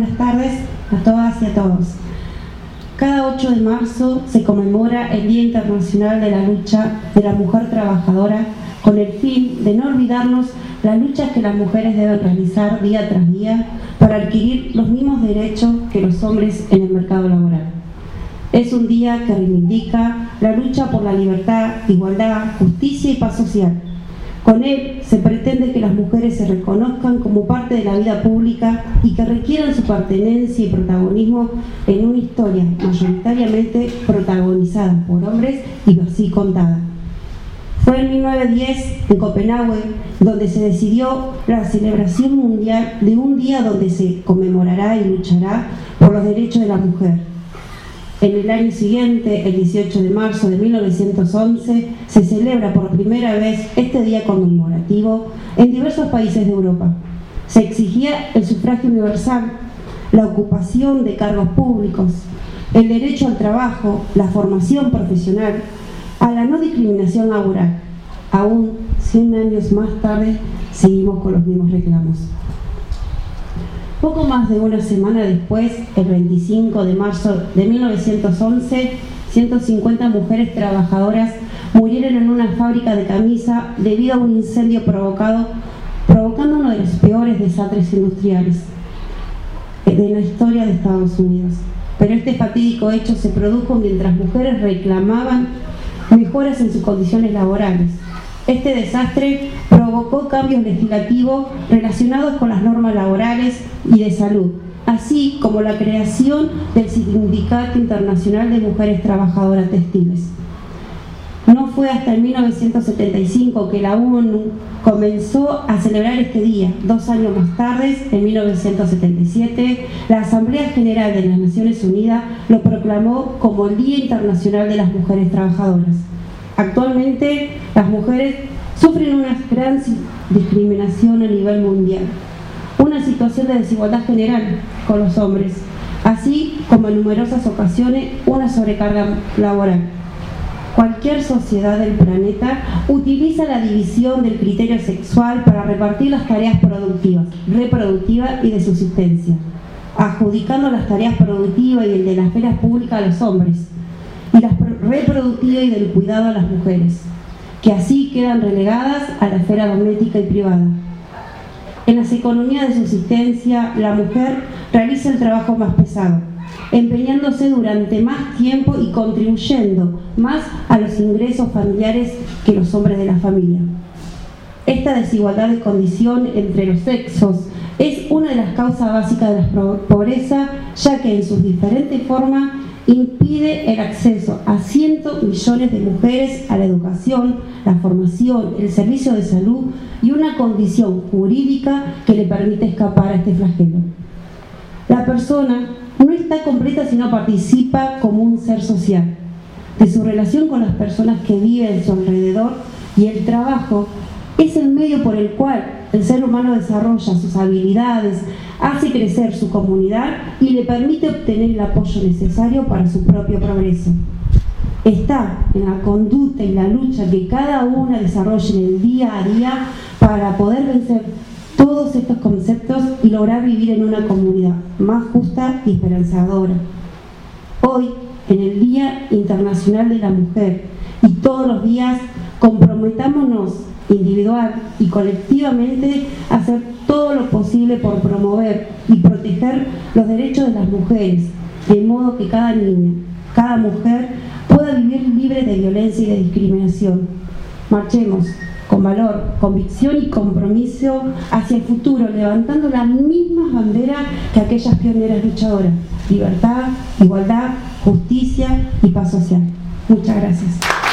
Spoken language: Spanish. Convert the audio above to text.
buenas tardes a todas y a todos. Cada 8 de marzo se conmemora el Día Internacional de la Lucha de la Mujer Trabajadora con el fin de no olvidarnos las luchas que las mujeres deben realizar día tras día para adquirir los mismos derechos que los hombres en el mercado laboral. Es un día que reivindica la lucha por la libertad, igualdad, justicia y paz social con él se pretende que las mujeres se reconozcan como parte de la vida pública y que requieran su pertenencia y protagonismo en una historia mayoritariamente protagonizada por hombres y así contada. Fue en 1910 en Copenhague donde se decidió la celebración mundial de un día donde se conmemorará y luchará por los derechos de la mujer en el año siguiente, el 18 de marzo de 1911, se celebra por primera vez este día conmemorativo en diversos países de Europa. Se exigía el sufragio universal, la ocupación de cargos públicos, el derecho al trabajo, la formación profesional, a la no discriminación laboral. Aún 100 años más tarde seguimos con los mismos reclamos. Poco más de una semana después, el 25 de marzo de 1911, 150 mujeres trabajadoras murieron en una fábrica de camisa debido a un incendio provocado, provocando uno de los peores desastres industriales de la historia de Estados Unidos. Pero este fatídico hecho se produjo mientras mujeres reclamaban mejoras en sus condiciones laborales. Este desastre provocó cambios legislativos relacionados con las normas laborales y de salud, así como la creación del Sindicato Internacional de Mujeres Trabajadoras Textiles. No fue hasta el 1975 que la ONU comenzó a celebrar este día. Dos años más tarde, en 1977, la Asamblea General de las Naciones Unidas lo proclamó como el Día Internacional de las Mujeres Trabajadoras. Actualmente, las mujeres sufren una gran discriminación a nivel mundial, una situación de desigualdad general con los hombres, así como en numerosas ocasiones una sobrecarga laboral. Cualquier sociedad del planeta utiliza la división del criterio sexual para repartir las tareas productivas, reproductivas y de subsistencia, adjudicando las tareas productivas y el de las esfera públicas a los hombres, y las reproductivas y del cuidado a las mujeres que así quedan relegadas a la esfera doméstica y privada. En las economías de subsistencia, la mujer realiza el trabajo más pesado, empeñándose durante más tiempo y contribuyendo más a los ingresos familiares que los hombres de la familia. Esta desigualdad de condición entre los sexos es una de las causas básicas de la pobreza, ya que en sus diferentes formas impide el acceso a cientos millones de mujeres a la educación, la formación, el servicio de salud y una condición jurídica que le permite escapar a este flagelo. La persona no está completa si no participa como un ser social. De su relación con las personas que viven a su alrededor y el trabajo medio por el cual el ser humano desarrolla sus habilidades, hace crecer su comunidad y le permite obtener el apoyo necesario para su propio progreso. Está en la conducta y la lucha que cada una desarrolla en el día a día para poder vencer todos estos conceptos y lograr vivir en una comunidad más justa y esperanzadora. Hoy, en el Día Internacional de la Mujer y todos los días, comprometámonos individual y colectivamente hacer todo lo posible por promover y proteger los derechos de las mujeres, de modo que cada niña, cada mujer pueda vivir libre de violencia y de discriminación. Marchemos con valor, convicción y compromiso hacia el futuro, levantando las mismas banderas que aquellas pioneras luchadoras. Libertad, igualdad, justicia y paz social. Muchas gracias.